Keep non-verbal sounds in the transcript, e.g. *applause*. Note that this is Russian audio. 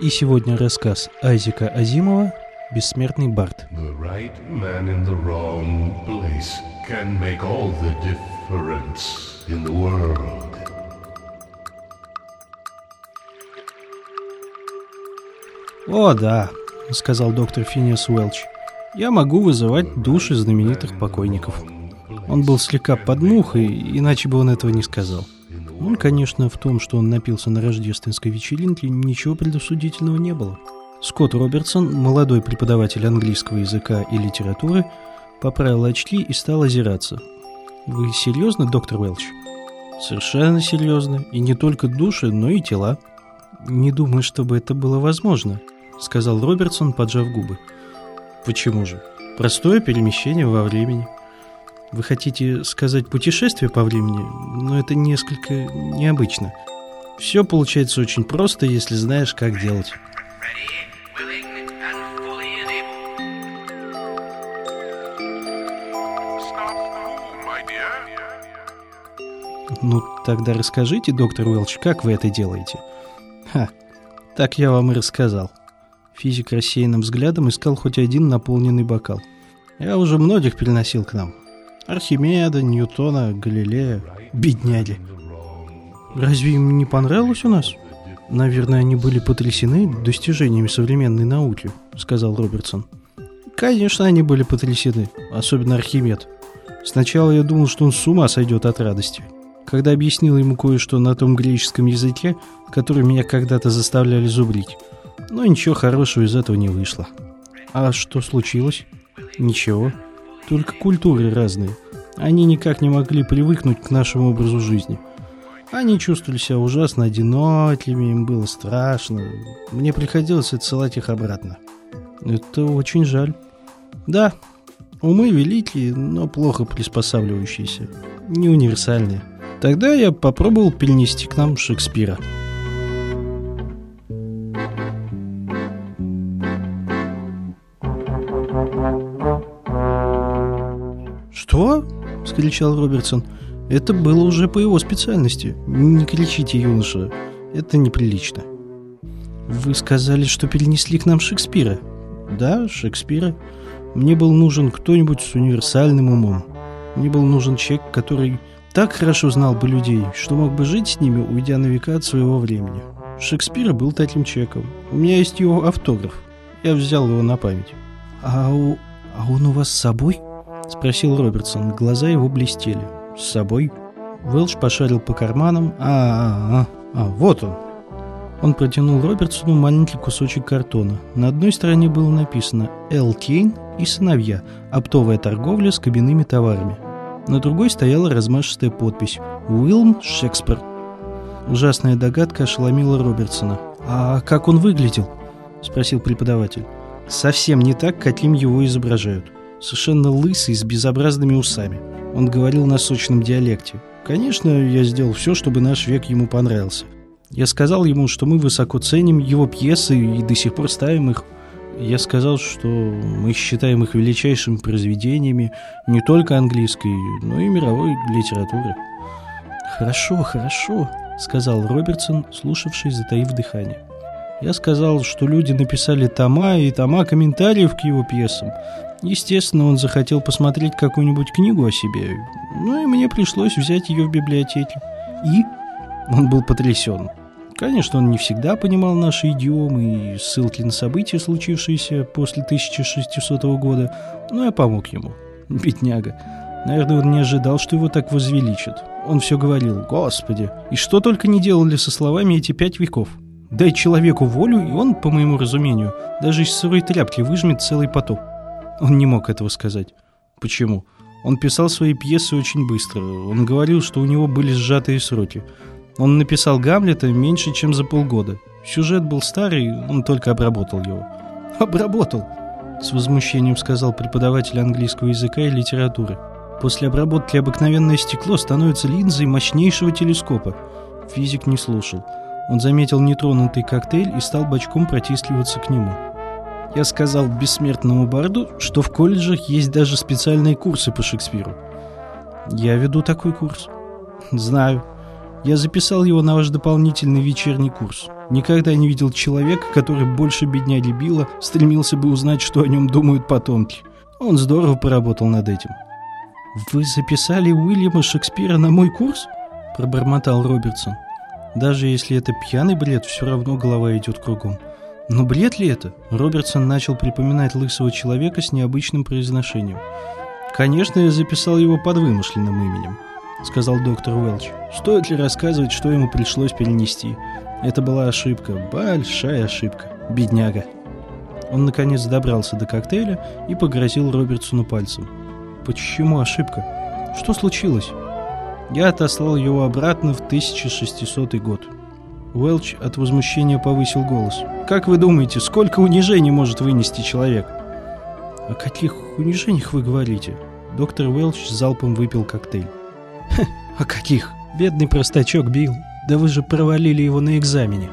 И сегодня рассказ Айзека Азимова «Бессмертный Барт». Right. «О, да», — сказал доктор Финиас Уэлч, — «я могу вызывать души знаменитых покойников». Он был слегка под мухой, иначе бы он этого не сказал. Ну, конечно, в том, что он напился на рождественской вечеринке, ничего предосудительного не было. Скотт Робертсон, молодой преподаватель английского языка и литературы, поправил очки и стал озираться. «Вы серьезно, доктор Уэлч?» «Совершенно серьезно. И не только души, но и тела». «Не думаю, чтобы это было возможно», — сказал Робертсон, поджав губы. «Почему же? Простое перемещение во времени». Вы хотите сказать путешествие по времени, но это несколько необычно. Все получается очень просто, если знаешь, как делать. Ну, тогда расскажите, доктор Уэлч, как вы это делаете? Ха, так я вам и рассказал. Физик рассеянным взглядом искал хоть один наполненный бокал. Я уже многих переносил к нам. Архимеда, Ньютона, Галилея, бедняги. Разве им не понравилось у нас? Наверное, они были потрясены достижениями современной науки, сказал Робертсон. Конечно, они были потрясены, особенно Архимед. Сначала я думал, что он с ума сойдет от радости. Когда объяснил ему кое-что на том греческом языке, который меня когда-то заставляли зубрить. Но ничего хорошего из этого не вышло. А что случилось? Ничего. Только культуры разные. Они никак не могли привыкнуть к нашему образу жизни. Они чувствовали себя ужасно одинокими, им было страшно. Мне приходилось отсылать их обратно. Это очень жаль. Да, умы великие, но плохо приспосабливающиеся. Не универсальные. Тогда я попробовал перенести к нам Шекспира. Вскричал Робертсон. «Это было уже по его специальности. Не кричите, юноша. Это неприлично». «Вы сказали, что перенесли к нам Шекспира?» «Да, Шекспира. Мне был нужен кто-нибудь с универсальным умом. Мне был нужен человек, который так хорошо знал бы людей, что мог бы жить с ними, уйдя на века от своего времени. Шекспир был таким человеком. У меня есть его автограф. Я взял его на память». «А, у... а он у вас с собой?» — спросил Робертсон. Глаза его блестели. «С собой?» Уэлш пошарил по карманам. А, а, а, а, вот он!» Он протянул Робертсону маленький кусочек картона. На одной стороне было написано «Эл Кейн и сыновья. Оптовая торговля с кабинными товарами». На другой стояла размашистая подпись «Уилм Шекспир». Ужасная догадка ошеломила Робертсона. «А как он выглядел?» — спросил преподаватель. «Совсем не так, каким его изображают совершенно лысый, с безобразными усами. Он говорил на сочном диалекте. Конечно, я сделал все, чтобы наш век ему понравился. Я сказал ему, что мы высоко ценим его пьесы и до сих пор ставим их. Я сказал, что мы считаем их величайшими произведениями не только английской, но и мировой литературы. «Хорошо, хорошо», — сказал Робертсон, слушавший, затаив дыхание. Я сказал, что люди написали тома и тома комментариев к его пьесам. Естественно, он захотел посмотреть какую-нибудь книгу о себе. Ну и мне пришлось взять ее в библиотеке. И он был потрясен. Конечно, он не всегда понимал наши идиомы и ссылки на события, случившиеся после 1600 года, но я помог ему. *laughs* Бедняга. Наверное, он не ожидал, что его так возвеличат. Он все говорил, «Господи, и что только не делали со словами эти пять веков?» Дай человеку волю, и он, по моему разумению, даже из сырой тряпки выжмет целый поток. Он не мог этого сказать. Почему? Он писал свои пьесы очень быстро. Он говорил, что у него были сжатые сроки. Он написал Гамлета меньше, чем за полгода. Сюжет был старый, он только обработал его. «Обработал!» — с возмущением сказал преподаватель английского языка и литературы. «После обработки обыкновенное стекло становится линзой мощнейшего телескопа». Физик не слушал. Он заметил нетронутый коктейль и стал бочком протискиваться к нему. Я сказал бессмертному барду, что в колледжах есть даже специальные курсы по Шекспиру. Я веду такой курс. Знаю. Я записал его на ваш дополнительный вечерний курс. Никогда не видел человека, который больше бедняги Билла стремился бы узнать, что о нем думают потомки. Он здорово поработал над этим. «Вы записали Уильяма Шекспира на мой курс?» – пробормотал Робертсон. Даже если это пьяный бред, все равно голова идет кругом. Но бред ли это? Робертсон начал припоминать лысого человека с необычным произношением. «Конечно, я записал его под вымышленным именем», — сказал доктор Уэлч. «Стоит ли рассказывать, что ему пришлось перенести? Это была ошибка, большая ошибка. Бедняга». Он, наконец, добрался до коктейля и погрозил Робертсону пальцем. «Почему ошибка? Что случилось?» Я отослал его обратно в 1600 год. Уэлч от возмущения повысил голос. «Как вы думаете, сколько унижений может вынести человек?» «О каких унижениях вы говорите?» Доктор Уэлч залпом выпил коктейль. «Хе, о каких? Бедный простачок Билл. Да вы же провалили его на экзамене.